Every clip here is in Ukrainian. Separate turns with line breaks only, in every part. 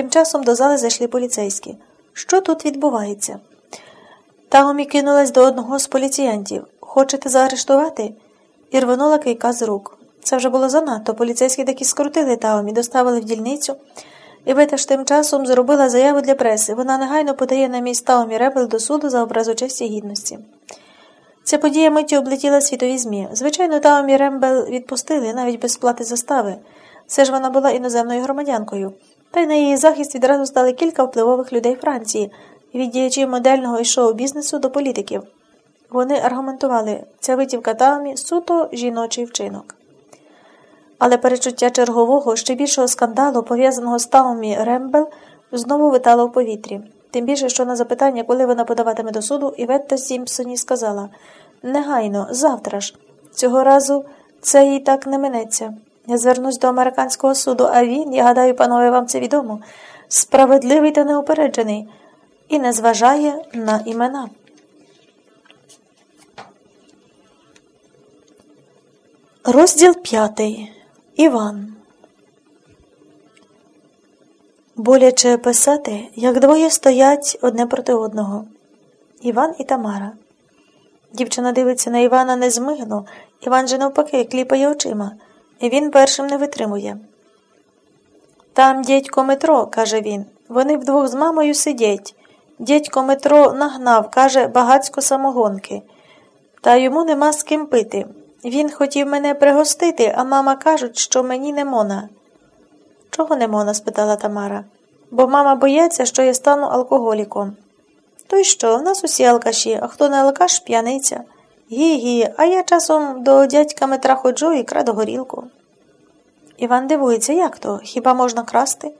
Тим часом до зали зайшли поліцейські. Що тут відбувається? Таомі кинулась до одного з поліціянтів. Хочете заарештувати? І рвонула кийка з рук. Це вже було занадто. Поліцейські таки скрутили Таомі, доставили в дільницю. І Вета ж тим часом зробила заяву для преси. Вона негайно подає на місць Таомі Ребел до суду за образу честі гідності. Ця подія миттю облетіла світові ЗМІ. Звичайно, Таомі Рембел відпустили навіть без сплати застави. Все ж вона була іноземною громадянкою. Та й на її захист відразу стали кілька впливових людей Франції, від діячів модельного і шоу-бізнесу до політиків. Вони аргументували, ця витівка Таомі суто жіночий вчинок. Але перечуття чергового, ще більшого скандалу, пов'язаного з Таумі Рембел, знову витало в повітрі. Тим більше, що на запитання, коли вона подаватиме до суду, Іветта Сімпсоні сказала негайно, завтра ж. Цього разу це їй так не минеться. Я звернусь до американського суду, а він, я гадаю, панове, вам це відомо, справедливий та неупереджений, і не зважає на імена. Розділ п'ятий. Іван. Боляче писати, як двоє стоять одне проти одного. Іван і Тамара. Дівчина дивиться на Івана незмигно, Іван же навпаки кліпає очима, він першим не витримує. Там дядько Метро, каже він, вони вдвох з мамою сидять. Дядько Метро нагнав, каже, багацько самогонки. Та йому нема з ким пити. Він хотів мене пригостити, а мама кажуть, що мені не мона. Чого не мона? спитала Тамара. Бо мама боїться, що я стану алкоголіком. То й що, в нас усі алкаші, а хто не алкаш, п'яниця. Гі-гі, а я часом до дядька Метра ходжу і краду горілку. Іван дивується, як то? Хіба можна красти?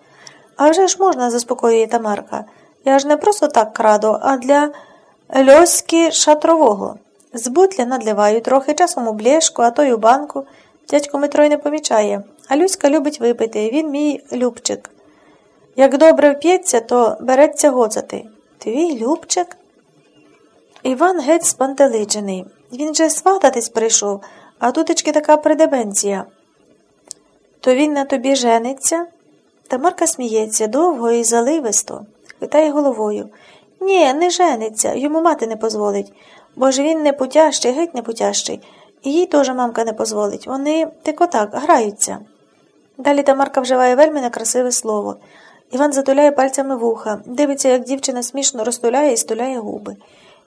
А вже ж можна, заспокоює Тамарка. Я ж не просто так краду, а для льоськи шатрового. З бутля надливаю трохи часом у блєшку, а то й у банку. Дядько Митро й не помічає, а Люська любить випити, він мій любчик. Як добре вп'ється, то береться гоцати. Твій любчик? Іван геть спантеличений. Він же свататись прийшов, а тутечки така придебенція. То він на тобі жениться? Тамарка сміється довго і заливисто, хитає головою. Ні, не жениться, йому мати не дозволить, бо ж він не путящий, геть не путящий, і їй теж мамка не дозволить. Вони тико так, граються. Далі Тамарка вживає вельми некрасиве слово. Іван затуляє пальцями вуха, дивиться, як дівчина смішно розтуляє і стуляє губи,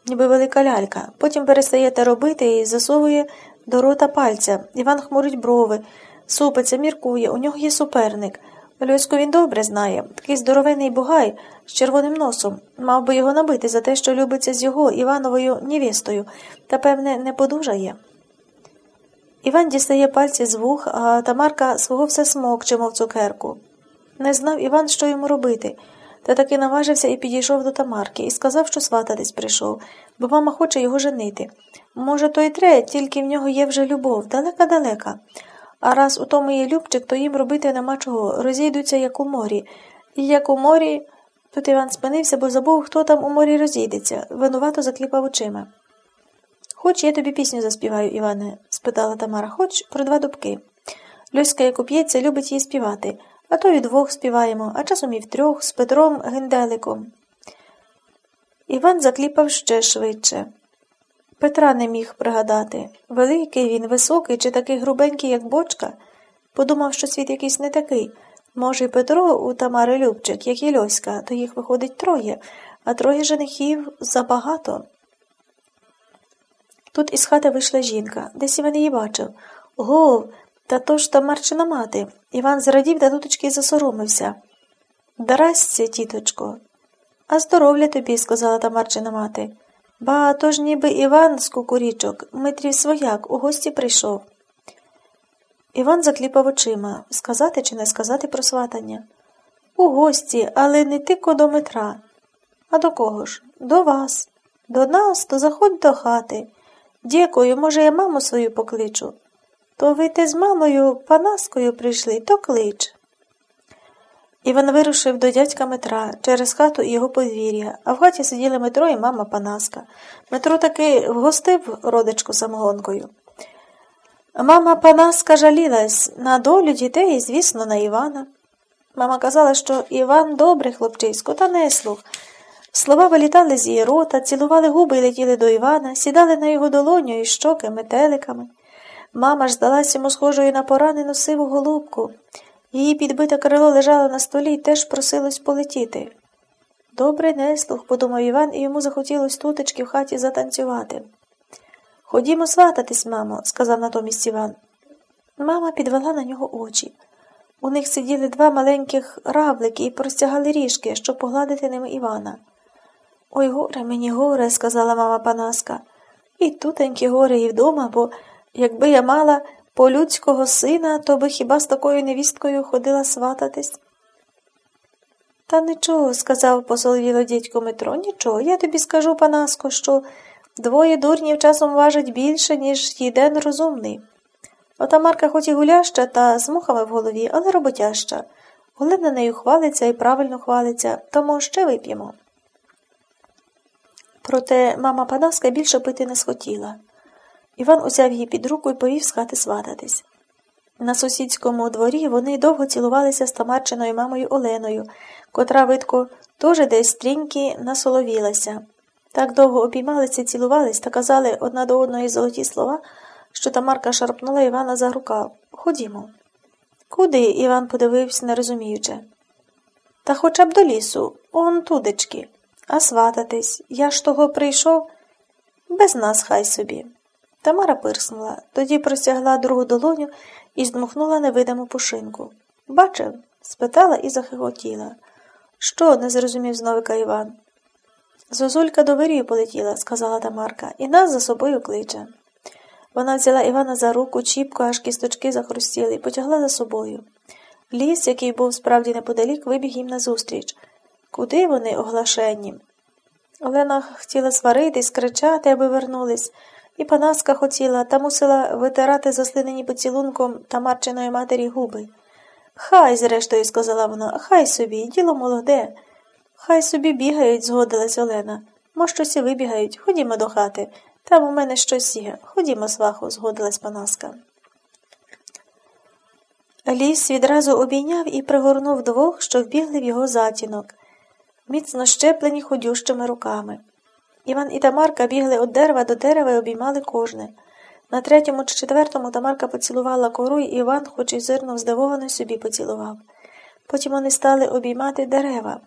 ніби велика лялька. Потім перестає те робити і засовує до рота пальця. Іван хмурить брови, супиться, міркує, у нього є суперник. Люську він добре знає, такий здоровений бугай з червоним носом, мав би його набити за те, що любиться з його Івановою невістою, та, певне, не подужає. Іван дістає пальці з вух, а Тамарка свого все смокче, мов цукерку. Не знав Іван, що йому робити, та таки наважився і підійшов до Тамарки і сказав, що свататись прийшов, бо мама хоче його женити. Може, то й тре, тільки в нього є вже любов, далека-далека. А раз у тому є любчик, то їм робити нема чого, розійдуться, як у морі. І як у морі. Тут Іван спинився, бо забув, хто там у морі розійдеться, винувато закліпав очима. Хоч я тобі пісню заспіваю, Іване? спитала Тамара, хоч про два дубки. Люська, як уп'ється, любить її співати, а то й двох співаємо, а часом і втрьох з Петром Генделиком. Іван закліпав ще швидше. Петра не міг пригадати. Великий він, високий чи такий грубенький, як бочка. Подумав, що світ якийсь не такий. Може, і Петро у Тамари Любчик, як і Льоська, то їх виходить троє, а троє женихів забагато. Тут із хати вийшла жінка, десь Іван її бачив. Гов, та то ж Тамарчина мати. Іван зрадів та туточки засоромився. Дарасться, тіточко. А здоров'я тобі, сказала Тамарчина мати. Ба, то ж ніби Іван з кукурічок, Митрів свояк, у гості прийшов. Іван закліпав очима сказати чи не сказати про сватання. У гості, але не тільки до Митра. А до кого ж? До вас. До нас, то заходь до хати. Дякую, може, я маму свою покличу. То ви те з мамою Панаскою прийшли, то клич. Іван вирушив до дядька Метра через хату і його подвір'я, а в хаті сиділи Метро і мама Панаска. Метро таки вгостив родичку самогонкою. Мама Панаска жалілась на долю дітей звісно, на Івана. Мама казала, що Іван добрий хлопчисько, та не слух. Слова вилітали з її рота, цілували губи і летіли до Івана, сідали на його долоню і щоки метеликами. Мама ж здалась йому схожою на поранену сиву голубку. Її підбите крило лежало на столі і теж просилось полетіти. Добрий неслух, подумав Іван, і йому захотілось тутечки в хаті затанцювати. Ходімо свататись, мамо, сказав натомість Іван. Мама підвела на нього очі. У них сиділи два маленьких равлики і простягали ріжки, щоб погладити ними Івана. Ой, горе мені горе, сказала мама Панаска. І тутенькі горе, і вдома, бо якби я мала полюдського сина, то би хіба з такою невісткою ходила свататись? Та нічого, сказав посоловіло дідько Метро, нічого. Я тобі скажу, Панаско, що двоє дурнів часом важать більше, ніж єден розумний. Ота Марка хоч і гуляща та з мухами в голові, але роботяща. Олена нею хвалиться і правильно хвалиться, тому ще вип'ємо. Проте мама Панаска більше пити не схотіла. Іван узяв її під руку і повів з хати свататись. На сусідському дворі вони довго цілувалися з Тамарчиною мамою Оленою, котра, видко, теж десь стріньки насоловілася. Так довго обіймалися, цілувались та казали одна до одної золоті слова, що Тамарка шарпнула Івана за рукав. Ходімо. Куди? Іван подивився, не розуміючи. Та хоча б до лісу, он тудечки. А свататись, я ж того прийшов без нас хай собі. Тамара пирснула, тоді простягла другу долоню і здмухнула невидиму пушинку. Бачив? спитала і захихотіла. Що? не зрозумів зновика Іван. Зозулька до вирію полетіла, сказала Тамарка, і нас за собою кличе. Вона взяла Івана за руку, чіпко, аж кісточки захрустіли, і потягла за собою. Ліс, який був справді неподалік, вибіг їм назустріч. Куди вони оглашені? Олена хотіла сваритись, кричати, аби вернулись, і Панаска хотіла та мусила витирати заслинені поцілунком Тамарчиної матері губи. Хай, зрештою, сказала вона, хай собі, діло молоде. Хай собі бігають, згодилась Олена. Мо щось і вибігають. Ходімо до хати. Там у мене щось є. Ходімо, сваху, згодилась Панаска. Ліс відразу обійняв і пригорнув двох, що вбігли в його затінок, міцно щеплені ходющими руками. Іван і Тамарка бігли від дерева до дерева і обіймали кожне. На третьому чи четвертому Тамарка поцілувала кору, і Іван, хоч і зирнув здивовано, собі поцілував. Потім вони стали обіймати дерева.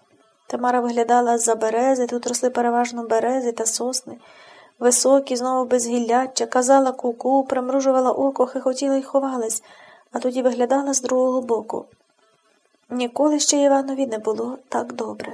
Тамара виглядала з-за берези, тут росли переважно берези та сосни, високі, знову без гілляччя, казала куку, примружувала око, хихотіла й ховалась, а тоді виглядала з другого боку. Ніколи ще Іванові не було так добре.